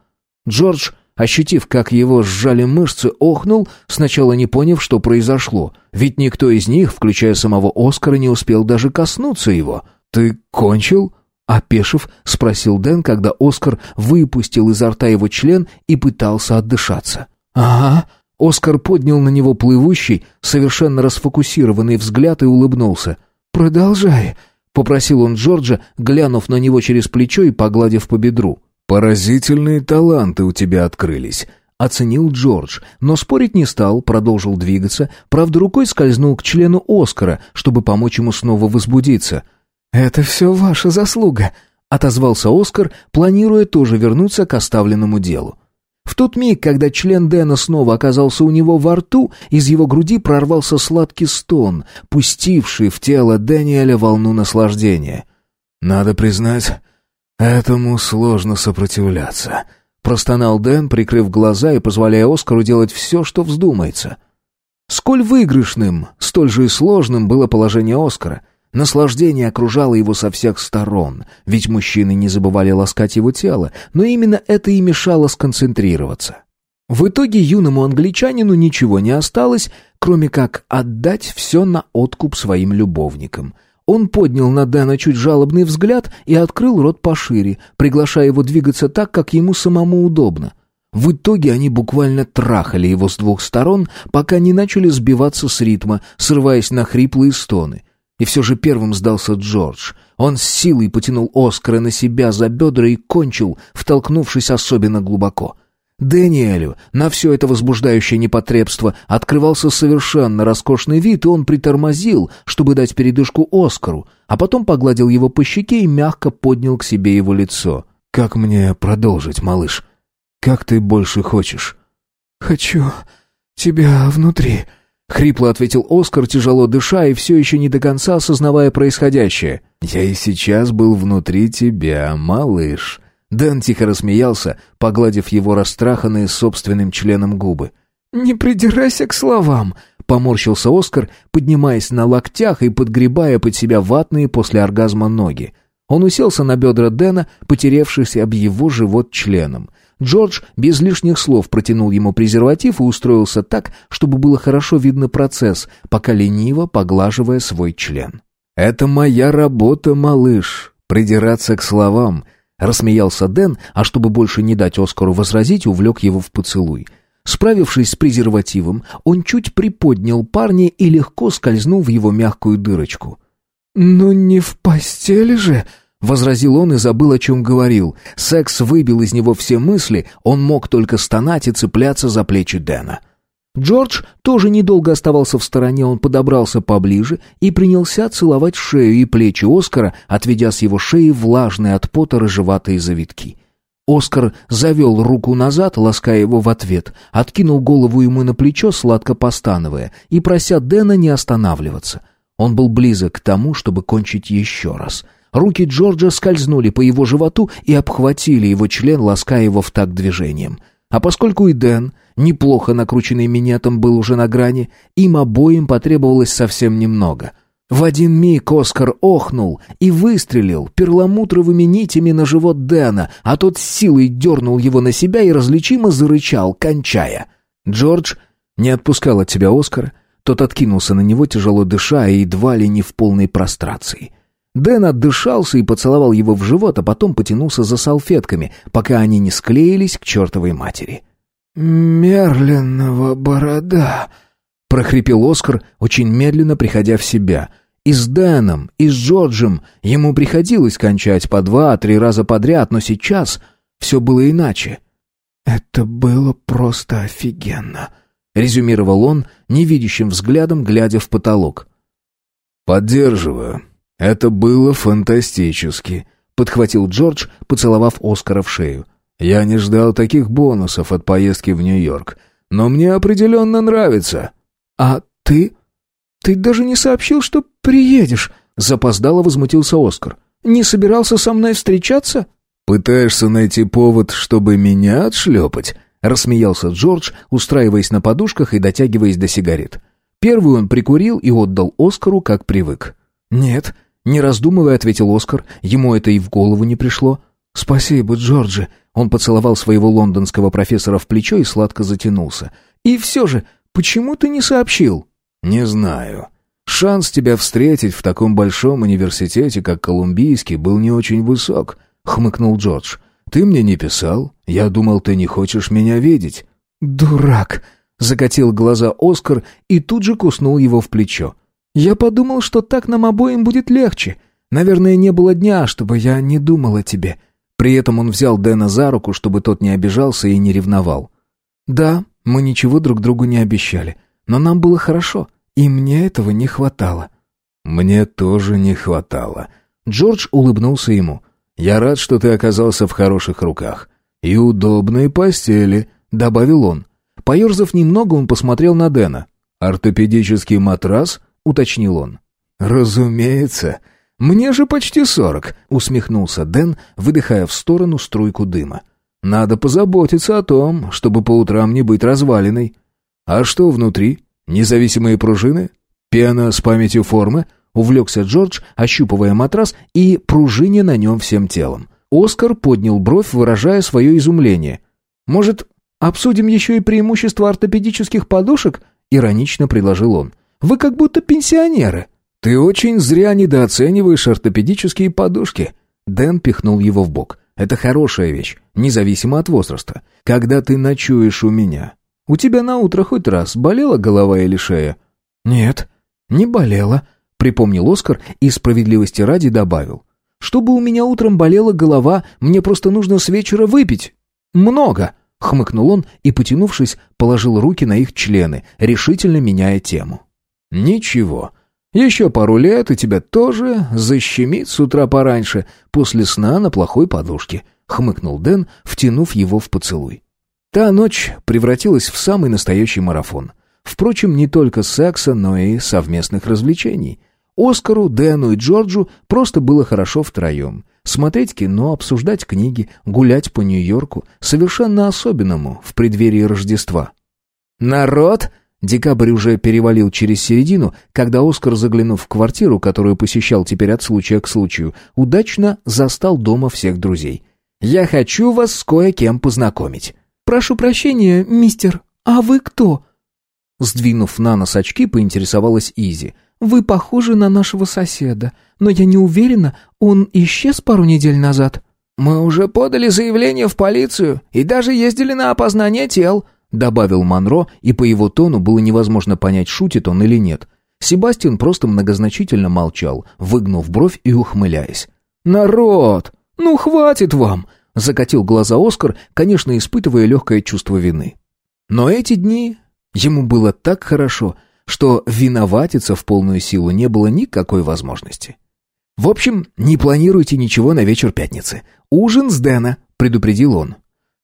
Джордж Ощутив, как его сжали мышцы, охнул, сначала не поняв, что произошло. Ведь никто из них, включая самого Оскара, не успел даже коснуться его. «Ты кончил?» Опешив, спросил Дэн, когда Оскар выпустил изо рта его член и пытался отдышаться. «Ага». Оскар поднял на него плывущий, совершенно расфокусированный взгляд и улыбнулся. «Продолжай», — попросил он Джорджа, глянув на него через плечо и погладив по бедру. «Поразительные таланты у тебя открылись», — оценил Джордж, но спорить не стал, продолжил двигаться, правда рукой скользнул к члену Оскара, чтобы помочь ему снова возбудиться. «Это все ваша заслуга», — отозвался Оскар, планируя тоже вернуться к оставленному делу. В тот миг, когда член Дэна снова оказался у него во рту, из его груди прорвался сладкий стон, пустивший в тело Дэниеля волну наслаждения. «Надо признать, этому сложно сопротивляться», — простонал Дэн, прикрыв глаза и позволяя Оскару делать все, что вздумается. Сколь выигрышным, столь же и сложным было положение Оскара. Наслаждение окружало его со всех сторон, ведь мужчины не забывали ласкать его тело, но именно это и мешало сконцентрироваться. В итоге юному англичанину ничего не осталось, кроме как отдать все на откуп своим любовникам. Он поднял на Дэна чуть жалобный взгляд и открыл рот пошире, приглашая его двигаться так, как ему самому удобно. В итоге они буквально трахали его с двух сторон, пока не начали сбиваться с ритма, срываясь на хриплые стоны. И все же первым сдался Джордж. Он с силой потянул Оскара на себя за бедра и кончил, втолкнувшись особенно глубоко. Дэниелю на все это возбуждающее непотребство открывался совершенно роскошный вид, и он притормозил, чтобы дать передышку Оскару, а потом погладил его по щеке и мягко поднял к себе его лицо. «Как мне продолжить, малыш? Как ты больше хочешь?» «Хочу тебя внутри», Хрипло ответил Оскар, тяжело дыша и все еще не до конца осознавая происходящее. «Я и сейчас был внутри тебя, малыш». Дэн тихо рассмеялся, погладив его растраханные собственным членом губы. «Не придирайся к словам», — поморщился Оскар, поднимаясь на локтях и подгребая под себя ватные после оргазма ноги. Он уселся на бедра Дэна, потеревшись об его живот членом. Джордж без лишних слов протянул ему презерватив и устроился так, чтобы было хорошо видно процесс, пока лениво поглаживая свой член. «Это моя работа, малыш, придираться к словам», — рассмеялся Дэн, а чтобы больше не дать Оскару возразить, увлек его в поцелуй. Справившись с презервативом, он чуть приподнял парня и легко скользнул в его мягкую дырочку. «Ну не в постели же!» Возразил он и забыл, о чем говорил. Секс выбил из него все мысли, он мог только стонать и цепляться за плечи Дэна. Джордж тоже недолго оставался в стороне, он подобрался поближе и принялся целовать шею и плечи Оскара, отведя с его шеи влажные от пота рыжеватые завитки. Оскар завел руку назад, лаская его в ответ, откинул голову ему на плечо, сладко постановая, и прося Дэна не останавливаться. Он был близок к тому, чтобы кончить еще раз — Руки Джорджа скользнули по его животу и обхватили его член, лаская его в такт движением. А поскольку и Дэн, неплохо накрученный минетом, был уже на грани, им обоим потребовалось совсем немного. В один миг Оскар охнул и выстрелил перламутровыми нитями на живот Дэна, а тот с силой дернул его на себя и различимо зарычал, кончая. Джордж не отпускал от себя Оскара, тот откинулся на него, тяжело дыша и едва ли не в полной прострации. Дэн отдышался и поцеловал его в живот, а потом потянулся за салфетками, пока они не склеились к чертовой матери. «Мерлинова борода», — прохрипел Оскар, очень медленно приходя в себя. И с Дэном, и с Джорджем ему приходилось кончать по два-три раза подряд, но сейчас все было иначе. «Это было просто офигенно», — резюмировал он, невидящим взглядом глядя в потолок. «Поддерживаю», «Это было фантастически», — подхватил Джордж, поцеловав Оскара в шею. «Я не ждал таких бонусов от поездки в Нью-Йорк, но мне определенно нравится». «А ты? Ты даже не сообщил, что приедешь?» — запоздало возмутился Оскар. «Не собирался со мной встречаться?» «Пытаешься найти повод, чтобы меня отшлепать?» — рассмеялся Джордж, устраиваясь на подушках и дотягиваясь до сигарет. Первую он прикурил и отдал Оскару, как привык. «Нет, не раздумывая, ответил Оскар. Ему это и в голову не пришло. «Спасибо, Джорджи!» Он поцеловал своего лондонского профессора в плечо и сладко затянулся. «И все же, почему ты не сообщил?» «Не знаю. Шанс тебя встретить в таком большом университете, как Колумбийский, был не очень высок», — хмыкнул Джордж. «Ты мне не писал. Я думал, ты не хочешь меня видеть». «Дурак!» — закатил глаза Оскар и тут же куснул его в плечо. Я подумал, что так нам обоим будет легче. Наверное, не было дня, чтобы я не думал о тебе». При этом он взял Дэна за руку, чтобы тот не обижался и не ревновал. «Да, мы ничего друг другу не обещали, но нам было хорошо, и мне этого не хватало». «Мне тоже не хватало». Джордж улыбнулся ему. «Я рад, что ты оказался в хороших руках. И удобной постели», — добавил он. Поерзав немного, он посмотрел на Дэна. «Ортопедический матрас?» — уточнил он. «Разумеется. Мне же почти сорок», — усмехнулся Дэн, выдыхая в сторону струйку дыма. «Надо позаботиться о том, чтобы по утрам не быть развалиной. А что внутри? Независимые пружины? Пена с памятью формы?» — увлекся Джордж, ощупывая матрас и пружине на нем всем телом. Оскар поднял бровь, выражая свое изумление. «Может, обсудим еще и преимущества ортопедических подушек?» — иронично предложил он. «Вы как будто пенсионеры». «Ты очень зря недооцениваешь ортопедические подушки». Дэн пихнул его в бок. «Это хорошая вещь, независимо от возраста. Когда ты ночуешь у меня, у тебя на утро хоть раз болела голова или шея?» «Нет, не болела», — припомнил Оскар и справедливости ради добавил. Чтобы у меня утром болела голова, мне просто нужно с вечера выпить. Много!» — хмыкнул он и, потянувшись, положил руки на их члены, решительно меняя тему. «Ничего. Еще пару лет, и тебя тоже защемит с утра пораньше, после сна на плохой подушке», — хмыкнул Дэн, втянув его в поцелуй. Та ночь превратилась в самый настоящий марафон. Впрочем, не только секса, но и совместных развлечений. Оскару, Дэну и Джорджу просто было хорошо втроем. Смотреть кино, обсуждать книги, гулять по Нью-Йорку, совершенно особенному в преддверии Рождества. «Народ!» Декабрь уже перевалил через середину, когда Оскар, заглянув в квартиру, которую посещал теперь от случая к случаю, удачно застал дома всех друзей. «Я хочу вас с кое-кем познакомить». «Прошу прощения, мистер, а вы кто?» Сдвинув на нос очки, поинтересовалась Изи – вы похожи на нашего соседа, но я не уверена, он исчез пару недель назад». «Мы уже подали заявление в полицию и даже ездили на опознание тел», добавил Монро, и по его тону было невозможно понять, шутит он или нет. Себастьян просто многозначительно молчал, выгнув бровь и ухмыляясь. «Народ! Ну хватит вам!» закатил глаза Оскар, конечно, испытывая легкое чувство вины. Но эти дни ему было так хорошо, что виноватиться в полную силу не было никакой возможности. «В общем, не планируйте ничего на вечер пятницы. Ужин с Дэна», — предупредил он.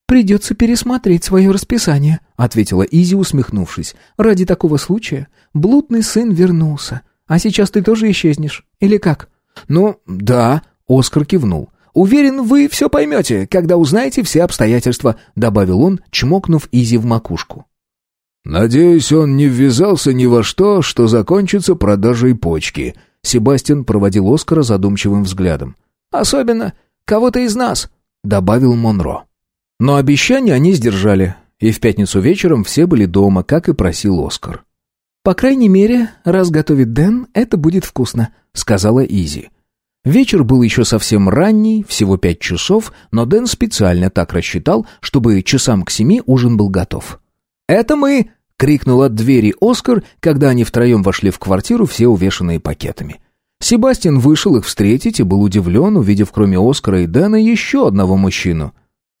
«Придется пересмотреть свое расписание», — ответила Изи, усмехнувшись. «Ради такого случая блудный сын вернулся. А сейчас ты тоже исчезнешь? Или как?» «Ну, да», — Оскар кивнул. «Уверен, вы все поймете, когда узнаете все обстоятельства», — добавил он, чмокнув Изи в макушку. «Надеюсь, он не ввязался ни во что, что закончится продажей почки», Себастьян проводил Оскара задумчивым взглядом. «Особенно кого-то из нас», — добавил Монро. Но обещание они сдержали, и в пятницу вечером все были дома, как и просил Оскар. «По крайней мере, раз готовит Дэн, это будет вкусно», — сказала Изи. Вечер был еще совсем ранний, всего пять часов, но Дэн специально так рассчитал, чтобы часам к семи ужин был готов. «Это мы!» — крикнул от двери Оскар, когда они втроем вошли в квартиру, все увешанные пакетами. Себастьян вышел их встретить и был удивлен, увидев кроме Оскара и Дэна еще одного мужчину.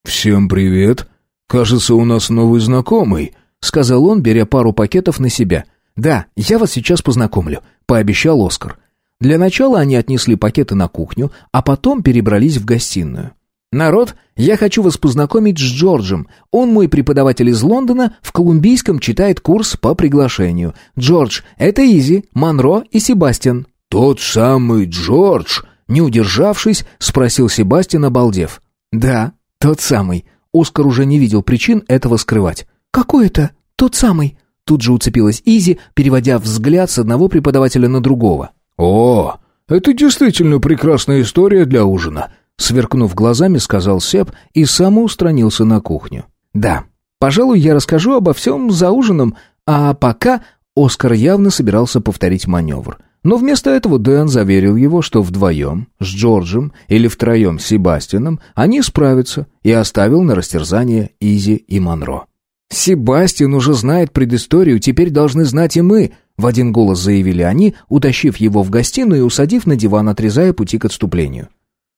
«Всем привет! Кажется, у нас новый знакомый», — сказал он, беря пару пакетов на себя. «Да, я вас сейчас познакомлю», — пообещал Оскар. Для начала они отнесли пакеты на кухню, а потом перебрались в гостиную. «Народ, я хочу вас познакомить с Джорджем. Он мой преподаватель из Лондона, в Колумбийском читает курс по приглашению. Джордж, это Изи, Монро и Себастьян». «Тот самый Джордж?» Не удержавшись, спросил Себастьян, обалдев. «Да, тот самый». Оскар уже не видел причин этого скрывать. «Какой это? Тот самый?» Тут же уцепилась Изи, переводя взгляд с одного преподавателя на другого. «О, это действительно прекрасная история для ужина», Сверкнув глазами, сказал Сеп и самоустранился на кухню. «Да, пожалуй, я расскажу обо всем за ужином, а пока...» Оскар явно собирался повторить маневр. Но вместо этого Дэн заверил его, что вдвоем, с Джорджем или втроем с Себастьяном, они справятся, и оставил на растерзание Изи и Монро. «Себастьян уже знает предысторию, теперь должны знать и мы», — в один голос заявили они, утащив его в гостиную и усадив на диван, отрезая пути к отступлению.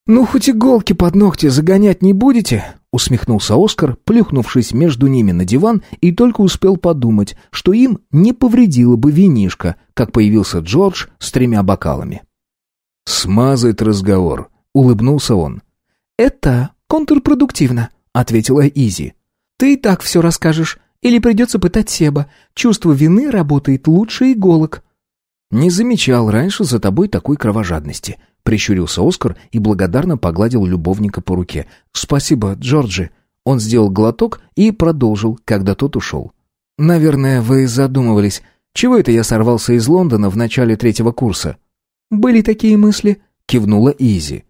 «Ну, хоть иголки под ногти загонять не будете?» усмехнулся Оскар, плюхнувшись между ними на диван, и только успел подумать, что им не повредило бы винишко, как появился Джордж с тремя бокалами. «Смазать разговор», — улыбнулся он. «Это контрпродуктивно», — ответила Изи. «Ты и так все расскажешь. Или придется пытать Себа. Чувство вины работает лучше иголок». «Не замечал раньше за тобой такой кровожадности», — прищурился Оскар и благодарно погладил любовника по руке. «Спасибо, Джорджи». Он сделал глоток и продолжил, когда тот ушел. «Наверное, вы задумывались, чего это я сорвался из Лондона в начале третьего курса?» «Были такие мысли», — кивнула Изи.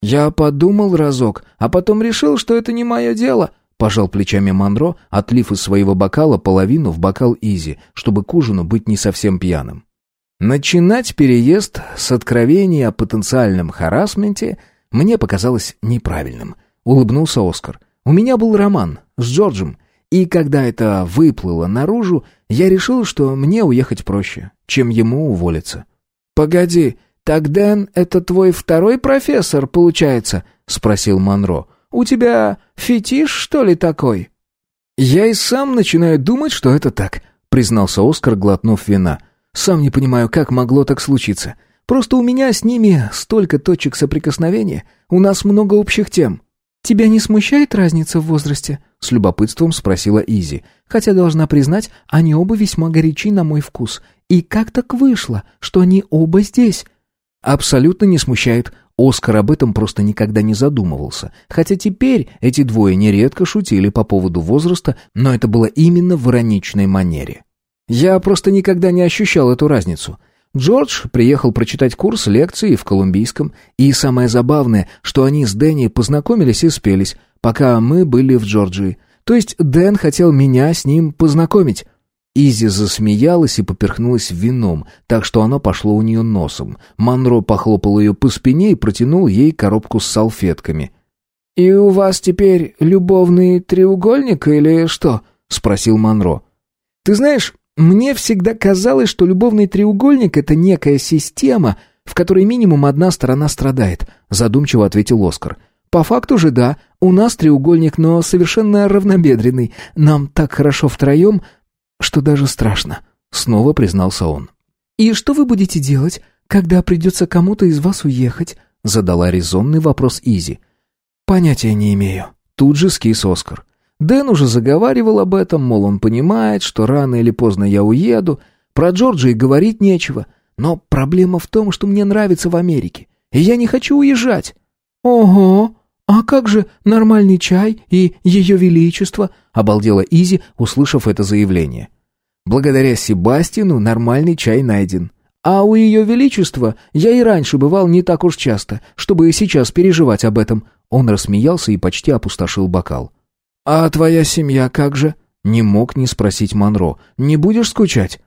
«Я подумал разок, а потом решил, что это не мое дело», — пожал плечами Монро, отлив из своего бокала половину в бокал Изи, чтобы к ужину быть не совсем пьяным. Начинать переезд с откровения о потенциальном харасменте мне показалось неправильным. Улыбнулся Оскар. У меня был роман с Джорджем, и когда это выплыло наружу, я решил, что мне уехать проще, чем ему уволиться. «Погоди, так Дэн — это твой второй профессор, получается?» — спросил Монро. «У тебя фетиш, что ли, такой?» «Я и сам начинаю думать, что это так», — признался Оскар, глотнув вина. Сам не понимаю, как могло так случиться. Просто у меня с ними столько точек соприкосновения, у нас много общих тем». «Тебя не смущает разница в возрасте?» — с любопытством спросила Изи. «Хотя, должна признать, они оба весьма горячи на мой вкус. И как так вышло, что они оба здесь?» «Абсолютно не смущает. Оскар об этом просто никогда не задумывался. Хотя теперь эти двое нередко шутили по поводу возраста, но это было именно в ироничной манере. Я просто никогда не ощущал эту разницу. Джордж приехал прочитать курс лекции в Колумбийском, и самое забавное, что они с Дэнни познакомились и спелись, пока мы были в Джорджии. То есть Дэн хотел меня с ним познакомить. Изи засмеялась и поперхнулась вином, так что оно пошло у нее носом. Монро похлопал ее по спине и протянул ей коробку с салфетками. «И у вас теперь любовный треугольник или что?» — спросил Монро. «Ты знаешь, мне всегда казалось, что любовный треугольник — это некая система, в которой минимум одна сторона страдает, задумчиво ответил Оскар. По факту же да, у нас треугольник, но совершенно равнобедренный. Нам так хорошо втроем, что даже страшно, снова признался он. И что вы будете делать, когда придется кому-то из вас уехать? задала резонный вопрос Изи. Понятия не имею. Тут же скис Оскар. Дэн уже заговаривал об этом, мол, он понимает, что рано или поздно я уеду. Про Джорджа и говорить нечего. Но проблема в том, что мне нравится в Америке, и я не хочу уезжать. «Ого! А как же нормальный чай и ее величество?» — обалдела Изи, услышав это заявление. «Благодаря Себастину нормальный чай найден. А у ее величества я и раньше бывал не так уж часто, чтобы и сейчас переживать об этом». Он рассмеялся и почти опустошил бокал. «А твоя семья как же?» Не мог не спросить Монро. «Не будешь скучать?»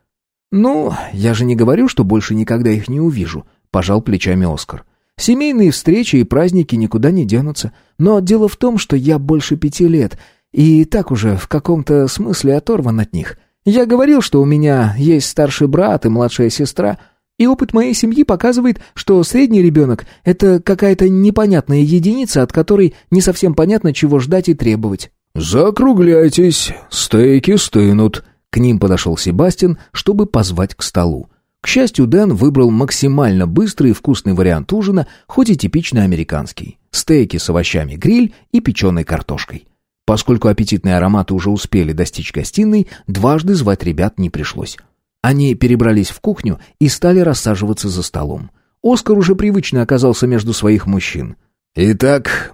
«Ну, я же не говорю, что больше никогда их не увижу», — пожал плечами Оскар. «Семейные встречи и праздники никуда не денутся. Но дело в том, что я больше пяти лет, и так уже в каком-то смысле оторван от них. Я говорил, что у меня есть старший брат и младшая сестра, и опыт моей семьи показывает, что средний ребенок — это какая-то непонятная единица, от которой не совсем понятно, чего ждать и требовать». «Закругляйтесь, стейки стынут». К ним подошел Себастьян, чтобы позвать к столу. К счастью, Дэн выбрал максимально быстрый и вкусный вариант ужина, хоть и типичный американский. Стейки с овощами гриль и печеной картошкой. Поскольку аппетитные ароматы уже успели достичь гостиной, дважды звать ребят не пришлось. Они перебрались в кухню и стали рассаживаться за столом. Оскар уже привычно оказался между своих мужчин. «Итак,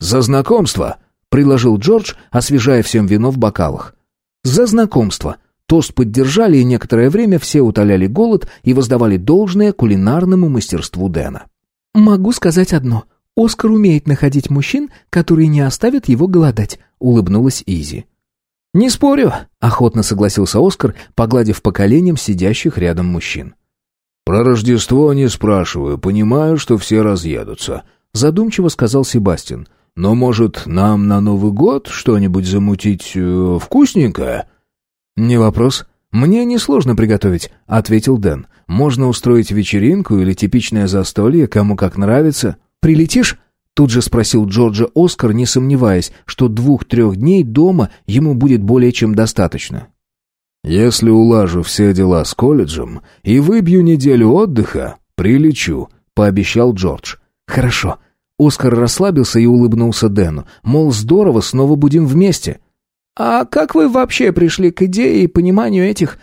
за знакомство!» Предложил Джордж, освежая всем вино в бокалах. «За знакомство!» Тост поддержали, и некоторое время все утоляли голод и воздавали должное кулинарному мастерству Дэна. «Могу сказать одно. Оскар умеет находить мужчин, которые не оставят его голодать», — улыбнулась Изи. «Не спорю», — охотно согласился Оскар, погладив по коленям сидящих рядом мужчин. «Про Рождество не спрашиваю, понимаю, что все разъедутся», — задумчиво сказал Себастьян. Но, может, нам на Новый год что-нибудь замутить э, вкусненькое?» «Не вопрос. Мне несложно приготовить», — ответил Дэн. «Можно устроить вечеринку или типичное застолье, кому как нравится. Прилетишь?» Тут же спросил Джорджа Оскар, не сомневаясь, что двух-трех дней дома ему будет более чем достаточно. «Если улажу все дела с колледжем и выбью неделю отдыха, прилечу», — пообещал Джордж. «Хорошо. Оскар расслабился и улыбнулся Дэну, мол, здорово, снова будем вместе. «А как вы вообще пришли к идее и пониманию этих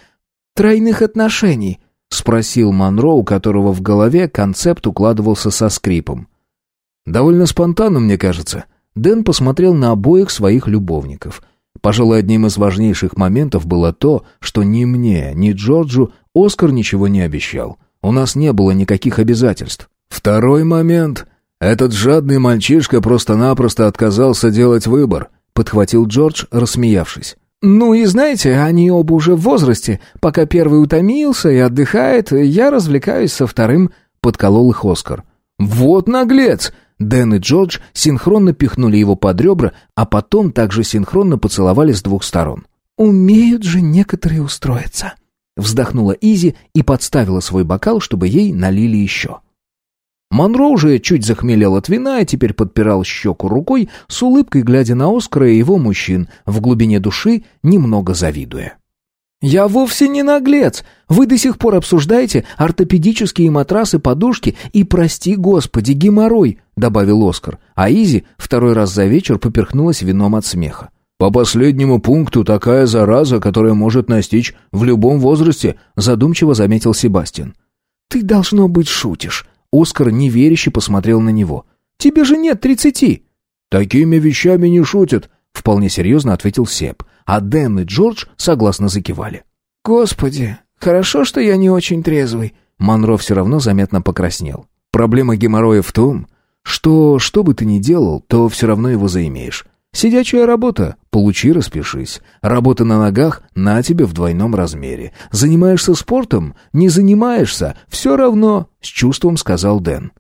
тройных отношений?» — спросил Монро, у которого в голове концепт укладывался со скрипом. «Довольно спонтанно, мне кажется». Дэн посмотрел на обоих своих любовников. Пожалуй, одним из важнейших моментов было то, что ни мне, ни Джорджу Оскар ничего не обещал. У нас не было никаких обязательств. Второй момент. Этот жадный мальчишка просто-напросто отказался делать выбор, подхватил Джордж, рассмеявшись. «Ну и знаете, они оба уже в возрасте. Пока первый утомился и отдыхает, я развлекаюсь со вторым», — подколол их Оскар. «Вот наглец!» Дэн и Джордж синхронно пихнули его под ребра, а потом также синхронно поцеловали с двух сторон. «Умеют же некоторые устроиться», — вздохнула Изи и подставила свой бокал, чтобы ей налили еще. Монро уже чуть захмелел от вина и теперь подпирал щеку рукой, с улыбкой глядя на Оскара и его мужчин, в глубине души немного завидуя. «Я вовсе не наглец. Вы до сих пор обсуждаете ортопедические матрасы, подушки и, прости господи, геморрой», — добавил Оскар. А Изи второй раз за вечер поперхнулась вином от смеха. «По последнему пункту такая зараза, которая может настичь в любом возрасте», — задумчиво заметил Себастьян. «Ты, должно быть, шутишь». Оскар неверяще посмотрел на него. «Тебе же нет тридцати». «Такими вещами не шутят», — вполне серьезно ответил Себ а Дэн и Джордж согласно закивали. «Господи, хорошо, что я не очень трезвый». Монро все равно заметно покраснел. Проблема геморроя в том, что что бы ты ни делал, то все равно его заимеешь. Сидячая работа, получи, распишись. Работа на ногах, на тебе в двойном размере. Занимаешься спортом, не занимаешься, все равно, с чувством сказал Дэн.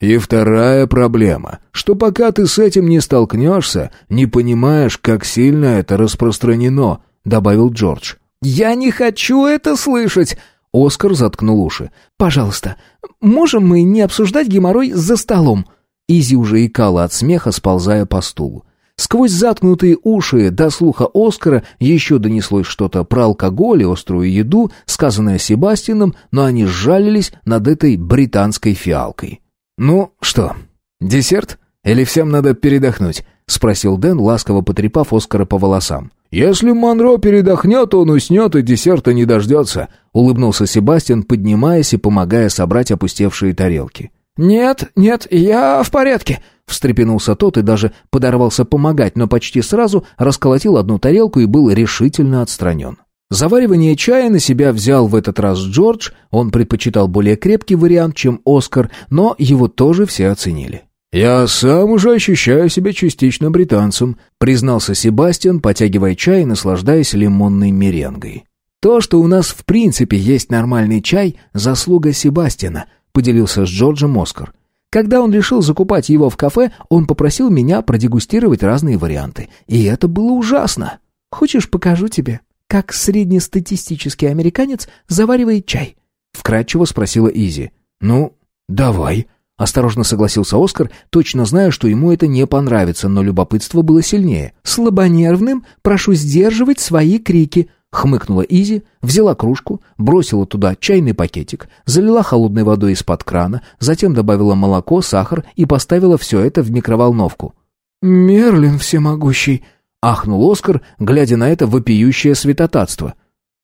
И вторая проблема, что пока ты с этим не столкнешься, не понимаешь, как сильно это распространено», — добавил Джордж. «Я не хочу это слышать!» Оскар заткнул уши. «Пожалуйста, можем мы не обсуждать геморрой за столом?» Изи уже икала от смеха, сползая по стулу. Сквозь заткнутые уши до слуха Оскара еще донеслось что-то про алкоголь и острую еду, сказанное Себастином, но они сжалились над этой британской фиалкой. «Ну что, десерт? Или всем надо передохнуть?» — спросил Дэн, ласково потрепав Оскара по волосам. «Если Монро передохнет, он уснет и десерта не дождется», — улыбнулся Себастьян, поднимаясь и помогая собрать опустевшие тарелки. «Нет, нет, я в порядке», — встрепенулся тот и даже подорвался помогать, но почти сразу расколотил одну тарелку и был решительно отстранен. Заваривание чая на себя взял в этот раз Джордж, он предпочитал более крепкий вариант, чем Оскар, но его тоже все оценили. «Я сам уже ощущаю себя частично британцем», признался Себастьян, потягивая чай и наслаждаясь лимонной меренгой. «То, что у нас в принципе есть нормальный чай, заслуга Себастьяна», поделился с Джорджем Оскар. Когда он решил закупать его в кафе, он попросил меня продегустировать разные варианты. И это было ужасно. «Хочешь, покажу тебе?» как среднестатистический американец заваривает чай?» — вкратчиво спросила Изи. «Ну, давай», — осторожно согласился Оскар, точно зная, что ему это не понравится, но любопытство было сильнее. «Слабонервным прошу сдерживать свои крики», — хмыкнула Изи, взяла кружку, бросила туда чайный пакетик, залила холодной водой из-под крана, затем добавила молоко, сахар и поставила все это в микроволновку. «Мерлин всемогущий», Ахнул Оскар, глядя на это вопиющее святотатство.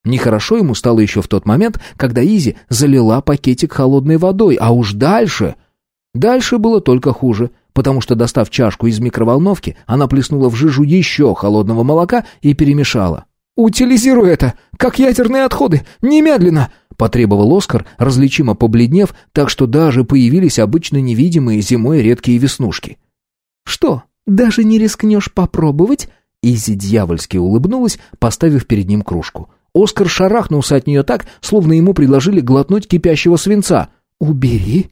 Нехорошо ему стало еще в тот момент, когда Изи залила пакетик холодной водой, а уж дальше... Дальше было только хуже, потому что, достав чашку из микроволновки, она плеснула в жижу еще холодного молока и перемешала. «Утилизируй это, как ядерные отходы, немедленно!» потребовал Оскар, различимо побледнев, так что даже появились обычно невидимые зимой редкие веснушки. «Что, даже не рискнешь попробовать?» Изи дьявольски улыбнулась, поставив перед ним кружку. Оскар шарахнулся от нее так, словно ему предложили глотнуть кипящего свинца. «Убери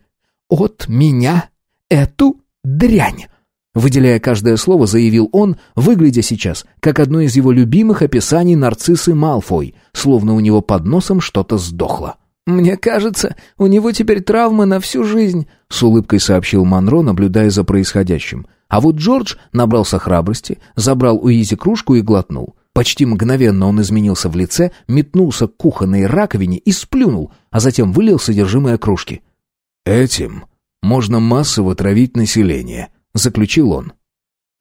от меня эту дрянь!» Выделяя каждое слово, заявил он, выглядя сейчас, как одно из его любимых описаний нарциссы Малфой, словно у него под носом что-то сдохло. «Мне кажется, у него теперь травмы на всю жизнь», — с улыбкой сообщил Монро, наблюдая за происходящим. А вот Джордж набрался храбрости, забрал у Изи кружку и глотнул. Почти мгновенно он изменился в лице, метнулся к кухонной раковине и сплюнул, а затем вылил содержимое кружки. «Этим можно массово травить население», — заключил он.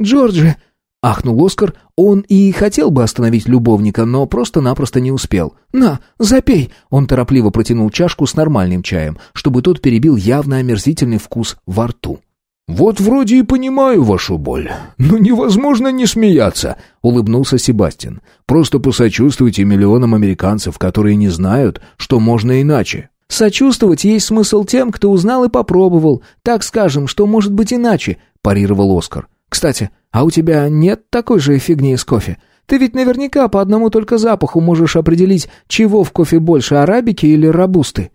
«Джорджи!» Ахнул Оскар, он и хотел бы остановить любовника, но просто-напросто не успел. «На, запей!» Он торопливо протянул чашку с нормальным чаем, чтобы тот перебил явно омерзительный вкус во рту. «Вот вроде и понимаю вашу боль, но невозможно не смеяться», — улыбнулся Себастьян. «Просто посочувствуйте миллионам американцев, которые не знают, что можно иначе». «Сочувствовать есть смысл тем, кто узнал и попробовал. Так скажем, что может быть иначе», — парировал Оскар. «Кстати, а у тебя нет такой же фигни из кофе? Ты ведь наверняка по одному только запаху можешь определить, чего в кофе больше, арабики или рабусты».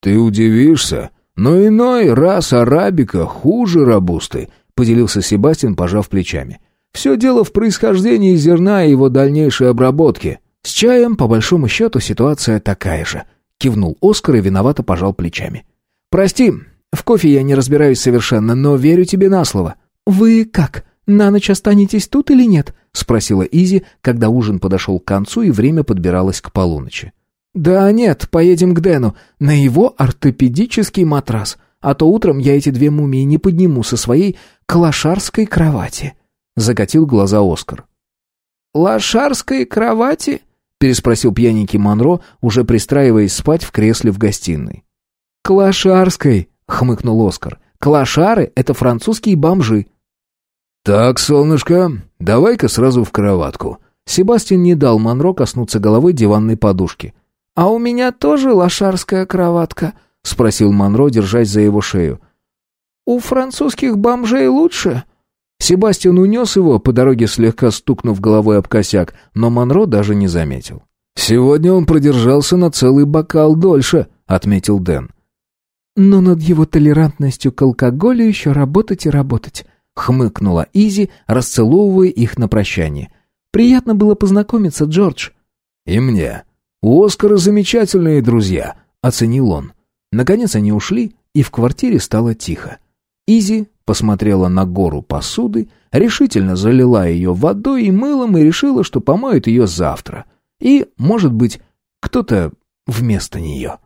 «Ты удивишься, но иной раз арабика хуже рабусты», — поделился Себастьян, пожав плечами. «Все дело в происхождении зерна и его дальнейшей обработке». «С чаем, по большому счету, ситуация такая же», Кивнул Оскар и виновато пожал плечами. «Прости, в кофе я не разбираюсь совершенно, но верю тебе на слово». «Вы как, на ночь останетесь тут или нет?» — спросила Изи, когда ужин подошел к концу и время подбиралось к полуночи. «Да нет, поедем к Дэну, на его ортопедический матрас, а то утром я эти две мумии не подниму со своей клошарской кровати», — закатил глаза Оскар. «Лошарской кровати?» Переспросил пьяненький Монро, уже пристраиваясь спать в кресле в гостиной. «Клашарской», — хмыкнул Оскар. «Клашары — это французские бомжи». «Так, солнышко, давай-ка сразу в кроватку». Себастьян не дал Монро коснуться головой диванной подушки. «А у меня тоже лошарская кроватка?» — спросил Монро, держась за его шею. «У французских бомжей лучше?» Себастьян унес его, по дороге слегка стукнув головой об косяк, но Монро даже не заметил. «Сегодня он продержался на целый бокал дольше», — отметил Дэн. «Но над его толерантностью к алкоголю еще работать и работать», — хмыкнула Изи, расцеловывая их на прощание. «Приятно было познакомиться, Джордж». «И мне. У Оскара замечательные друзья», — оценил он. Наконец они ушли, и в квартире стало тихо. Изи посмотрела на гору посуды, решительно залила ее водой и мылом и решила, что помоет ее завтра. И, может быть, кто-то вместо нее.